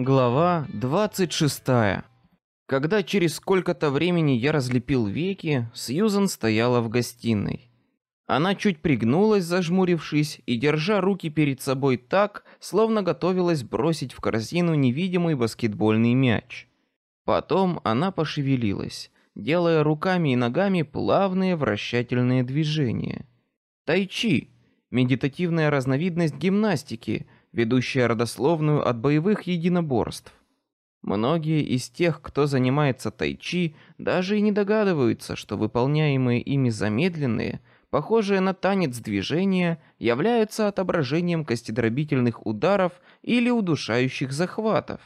Глава 26. Когда через сколько-то времени я разлепил веки, Сьюзен стояла в гостиной. Она чуть пригнулась, зажмурившись, и держа руки перед собой так, словно готовилась бросить в корзину невидимый баскетбольный мяч. Потом она пошевелилась, делая руками и ногами плавные вращательные движения. Тайчи – медитативная разновидность гимнастики – ведущая родословную от боевых единоборств. Многие из тех, кто занимается тайчи, даже и не догадываются, что выполняемые ими замедленные, похожие на танец движения, являются отображением костедробительных ударов или удушающих захватов.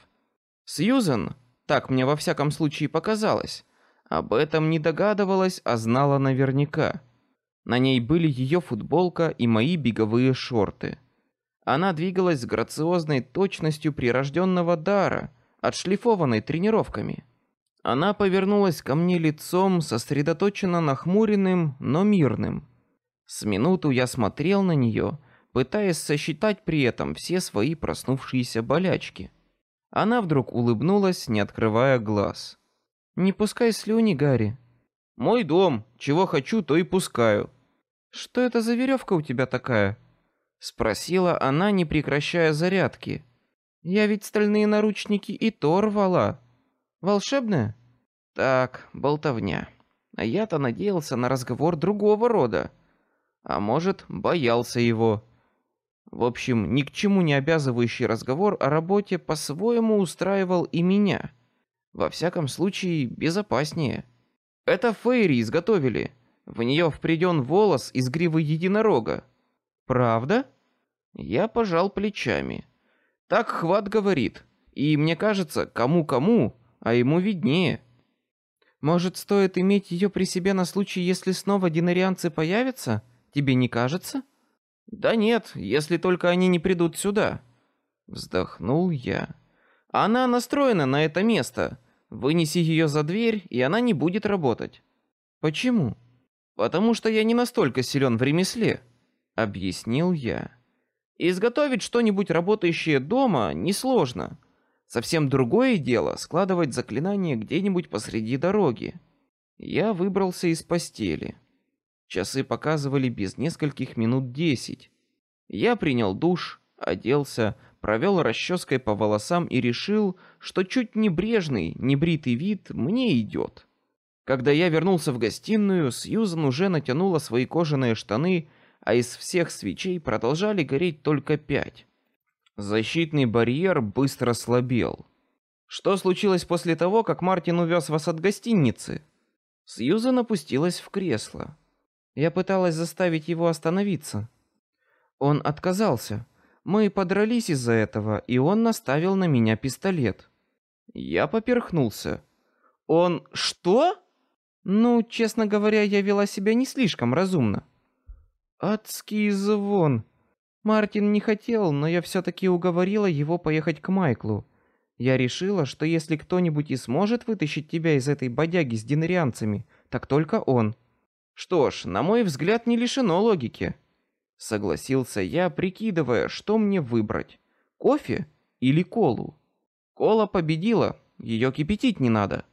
Сьюзен, так мне во всяком случае показалось, об этом не догадывалась, а знала наверняка. На ней были ее футболка и мои беговые шорты. Она двигалась с грациозной точностью прирожденного дара, отшлифованной тренировками. Она повернулась ко мне лицом, сосредоточенно нахмуренным, но мирным. С минуту я смотрел на нее, пытаясь сосчитать при этом все свои проснувшиеся болячки. Она вдруг улыбнулась, не открывая глаз. Не пускай слюни, Гарри. Мой дом, чего хочу, то и пускаю. Что это за веревка у тебя такая? Спросила она, не прекращая зарядки. Я ведь стальные наручники и то рвала. Волшебная? Так, болтовня. А я-то надеялся на разговор другого рода. А может, боялся его. В общем, ни к чему не обязывающий разговор о работе по-своему устраивал и меня. Во всяком случае, безопаснее. Это Фейри изготовили. В нее впреден волос из гривы единорога. Правда? Я пожал плечами. Так Хват говорит, и мне кажется, кому кому, а ему виднее. Может, стоит иметь ее при себе на случай, если снова динарианцы появятся? Тебе не кажется? Да нет, если только они не придут сюда. Вздохнул я. Она настроена на это место. Вынеси ее за дверь, и она не будет работать. Почему? Потому что я не настолько силен в ремесле, объяснил я. Изготовить что-нибудь работающее дома несложно. Совсем другое дело складывать заклинание где-нибудь посреди дороги. Я выбрался из постели. Часы показывали без нескольких минут десять. Я принял душ, оделся, провел расческой по волосам и решил, что чуть небрежный, небритый вид мне идет. Когда я вернулся в гостиную, Сьюзан уже натянула свои кожаные штаны а из всех свечей продолжали гореть только пять. Защитный барьер быстро слабел. Что случилось после того, как Мартин увез вас от гостиницы? Сьюзан опустилась в кресло. Я пыталась заставить его остановиться. Он отказался. Мы подрались из-за этого, и он наставил на меня пистолет. Я поперхнулся. Он что? Ну, честно говоря, я вела себя не слишком разумно. Адский звон. Мартин не хотел, но я все-таки уговорила его поехать к Майклу. Я решила, что если кто-нибудь и сможет вытащить тебя из этой бодяги с динарианцами, так только он. Что ж, на мой взгляд, не лишено логики. Согласился я, прикидывая, что мне выбрать: кофе или колу. Кола победила, ее кипятить не надо.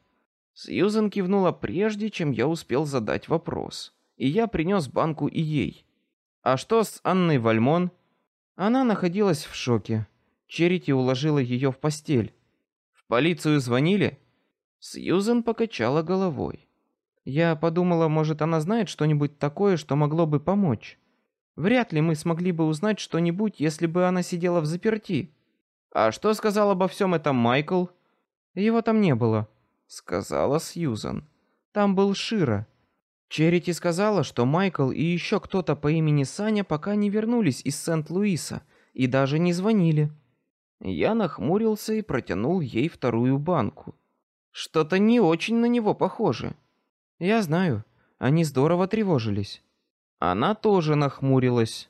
Сьюзен кивнула прежде, чем я успел задать вопрос, и я принес банку и ей. А что с Анной Вальмон? Она находилась в шоке. Черити уложила ее в постель. В полицию звонили? Сьюзен покачала головой. Я подумала, может, она знает что-нибудь такое, что могло бы помочь. Вряд ли мы смогли бы узнать что-нибудь, если бы она сидела в заперти. А что сказал обо всем этом Майкл? Его там не было, сказала Сьюзен. Там был Шира. Черити сказала, что Майкл и еще кто-то по имени Саня пока не вернулись из Сент-Луиса и даже не звонили. Я нахмурился и протянул ей вторую банку. Что-то не очень на него похоже. Я знаю, они здорово тревожились. Она тоже нахмурилась.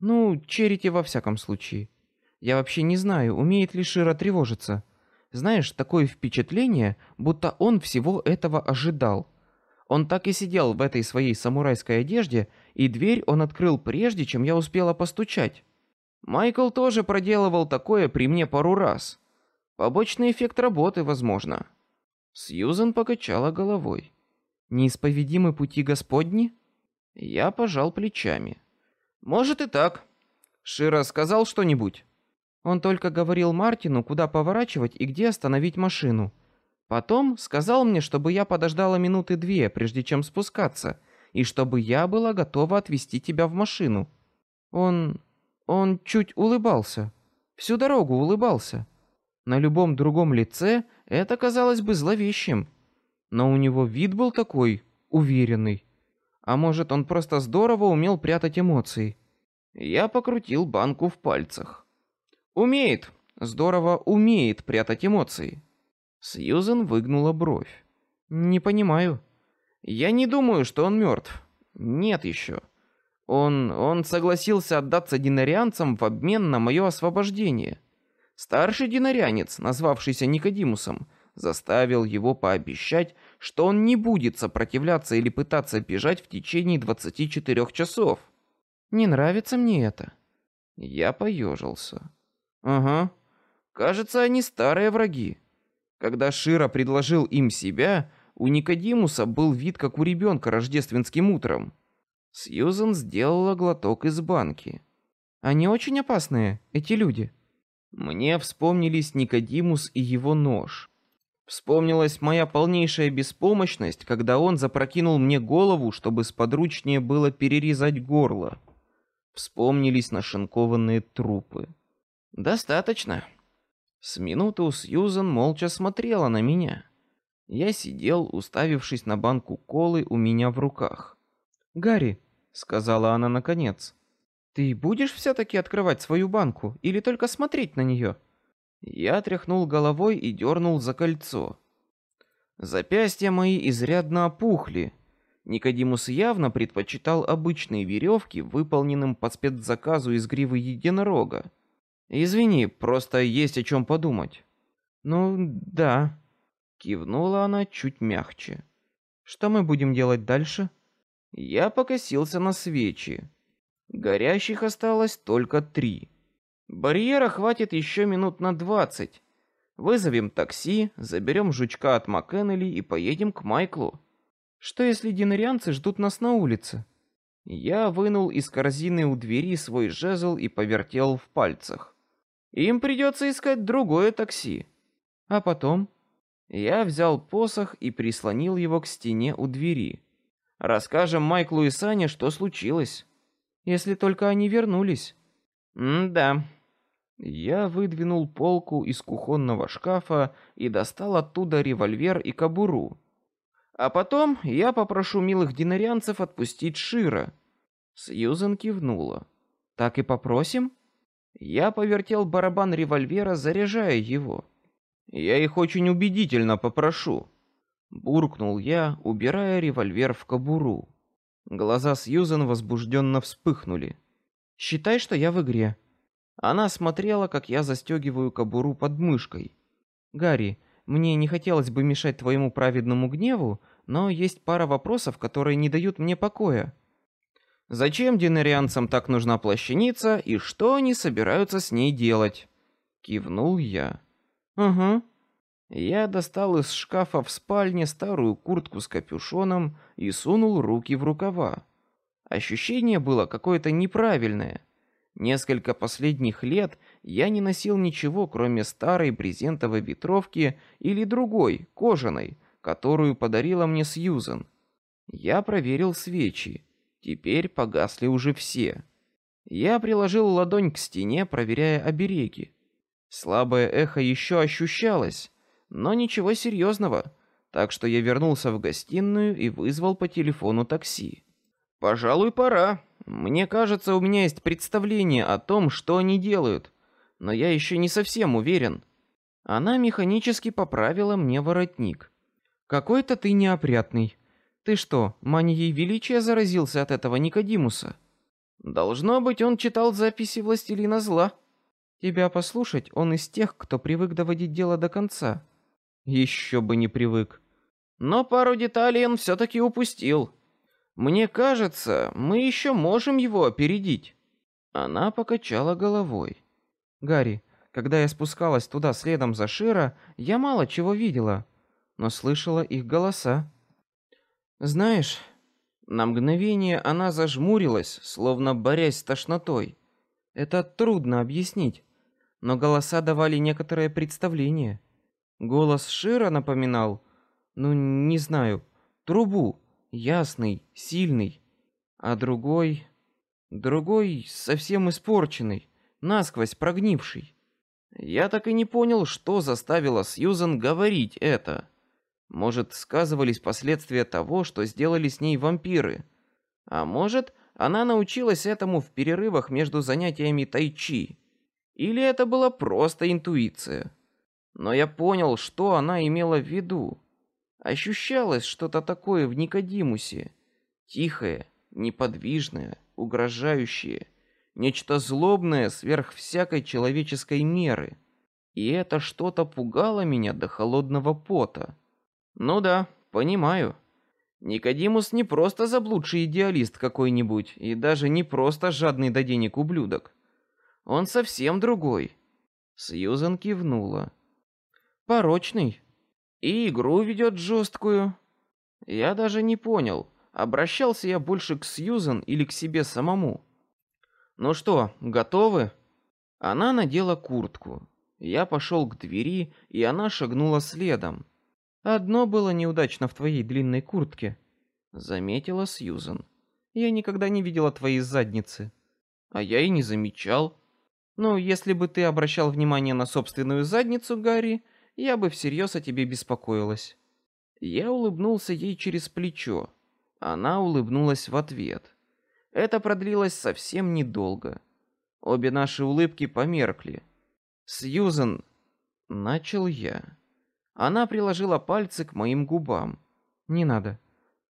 Ну, Черити во всяком случае. Я вообще не знаю, умеет ли Шира тревожиться. Знаешь, такое впечатление, будто он всего этого ожидал. Он так и сидел в этой своей самурайской одежде, и дверь он открыл прежде, чем я успела постучать. Майкл тоже проделывал такое при мне пару раз. Побочный эффект работы, возможно. Сьюзен покачала головой. Неисповедимы пути Господни? Я пожал плечами. Может и так. Шира сказал что-нибудь. Он только говорил Мартину, куда поворачивать и где остановить машину. Потом сказал мне, чтобы я подождала минуты две, прежде чем спускаться, и чтобы я была готова отвезти тебя в машину. Он... он чуть улыбался. Всю дорогу улыбался. На любом другом лице это казалось бы зловещим. Но у него вид был такой уверенный. А может, он просто здорово умел прятать эмоции. Я покрутил банку в пальцах. Умеет, здорово умеет прятать эмоции. Сьюзен выгнула бровь. Не понимаю. Я не думаю, что он мертв. Нет еще. Он, он согласился отдаться динарианцам в обмен на мое освобождение. Старший динарянец, назвавшийся Никодимусом, заставил его пообещать, что он не будет сопротивляться или пытаться бежать в течение 24 часов. Не нравится мне это. Я поежился. Ага. Кажется, они старые враги. Когда Шира предложил им себя, у Никодимуса был вид как у ребенка рождественским утром. Сьюзен сделала глоток из банки. Они очень опасные, эти люди. Мне вспомнились Никодимус и его нож. Вспомнилась моя полнейшая беспомощность, когда он запрокинул мне голову, чтобы сподручнее было перерезать горло. Вспомнились нашинкованные трупы. Достаточно. С минуту Сьюзен молча смотрела на меня. Я сидел, уставившись на банку колы у меня в руках. Гарри, сказала она наконец, ты будешь все-таки открывать свою банку или только смотреть на нее? Я тряхнул головой и дернул за кольцо. Запястья мои изрядно опухли. Никодимус явно предпочитал обычные веревки, выполненным по спецзаказу из гривы единорога. Извини, просто есть о чем подумать. Ну да, кивнула она чуть мягче. Что мы будем делать дальше? Я покосился на свечи. Горящих осталось только три. Барьера хватит еще минут на двадцать. Вызовем такси, заберем жучка от Маккеннелли и поедем к Майклу. Что если динарианцы ждут нас на улице? Я вынул из корзины у двери свой жезл и повертел в пальцах. Им придется искать другое такси. А потом я взял посох и прислонил его к стене у двери. Расскажем Майклу и Сане, что случилось, если только они вернулись. М да. Я выдвинул полку из кухонного шкафа и достал оттуда револьвер и кобуру. А потом я попрошу милых динарианцев отпустить Шира. Сьюзен кивнула. Так и попросим? Я повертел барабан револьвера, заряжая его. Я их очень убедительно попрошу, буркнул я, убирая револьвер в кобуру. Глаза Сьюзен возбужденно вспыхнули. Считай, что я в игре. Она смотрела, как я застегиваю кобуру под мышкой. Гарри, мне не хотелось бы мешать твоему праведному гневу, но есть пара вопросов, которые не дают мне покоя. Зачем динарианцам так нужна плащаница и что они собираются с ней делать? Кивнул я. Угу. Я достал из шкафа в спальне старую куртку с капюшоном и сунул руки в рукава. Ощущение было какое-то неправильное. Несколько последних лет я не носил ничего, кроме старой брезентовой ветровки или другой, кожаной, которую подарила мне Сьюзен. Я проверил свечи. Теперь погасли уже все. Я приложил ладонь к стене, проверяя обереги. Слабое эхо еще ощущалось, но ничего серьезного, так что я вернулся в гостиную и вызвал по телефону такси. Пожалуй, пора. Мне кажется, у меня есть представление о том, что они делают, но я еще не совсем уверен. Она механически поправила мне воротник. Какой-то ты неопрятный. Ты что, манией величия заразился от этого Никодимуса? Должно быть, он читал записи властелина зла. Тебя послушать, он из тех, кто привык доводить дело до конца. Еще бы не привык. Но пару деталей он все-таки упустил. Мне кажется, мы еще можем его опередить. Она покачала головой. Гарри, Когда я спускалась туда следом за Шира, я мало чего видела, но слышала их голоса. Знаешь, на мгновение она зажмурилась, словно борясь с тошнотой. Это трудно объяснить, но голоса давали некоторое представление. Голос Шира напоминал, ну, не знаю, трубу, ясный, сильный, а другой, другой совсем испорченный, насквозь прогнивший. Я так и не понял, что заставило Сьюзен говорить это. Может, сказывались последствия того, что сделали с ней вампиры. А может, она научилась этому в перерывах между занятиями тайчи. Или это была просто интуиция. Но я понял, что она имела в виду. Ощущалось что-то такое в Никодимусе. Тихое, неподвижное, угрожающее — нечто злобное сверх всякой человеческой меры. И это что-то пугало меня до холодного пота. Ну да, понимаю. Никодимус не просто заблудший идеалист какой-нибудь, и даже не просто жадный до денег ублюдок. Он совсем другой. Сьюзан кивнула. Порочный. И игру ведет жесткую. Я даже не понял, обращался я больше к Сьюзан или к себе самому. Ну что, готовы? Она надела куртку. Я пошел к двери, и она шагнула следом. Одно было неудачно в твоей длинной куртке, заметила Сьюзен. Я никогда не видела твоей задницы. А я и не замечал. Ну, если бы ты обращал внимание на собственную задницу, Гарри, я бы всерьез о тебе беспокоилась. Я улыбнулся ей через плечо. Она улыбнулась в ответ. Это продлилось совсем недолго. Обе наши улыбки померкли. Сьюзен, начал я. Она приложила пальцы к моим губам. Не надо.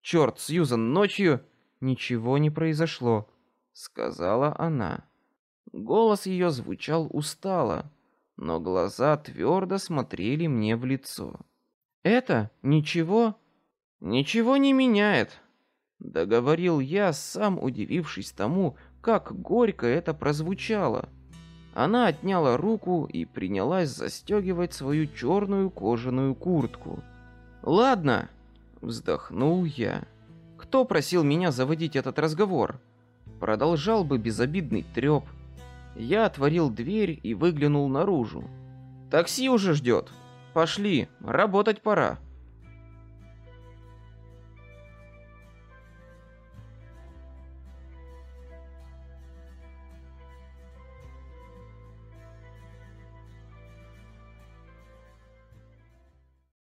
Черт, Сьюзен, ночью ничего не произошло, сказала она. Голос ее звучал устало, но глаза твердо смотрели мне в лицо. Это ничего, ничего не меняет, договорил я, сам удивившись тому, как горько это прозвучало. Она отняла руку и принялась застегивать свою черную кожаную куртку. Ладно, вздохнул я. Кто просил меня заводить этот разговор? Продолжал бы безобидный треп. Я отворил дверь и выглянул наружу. Такси уже ждет. Пошли, работать пора.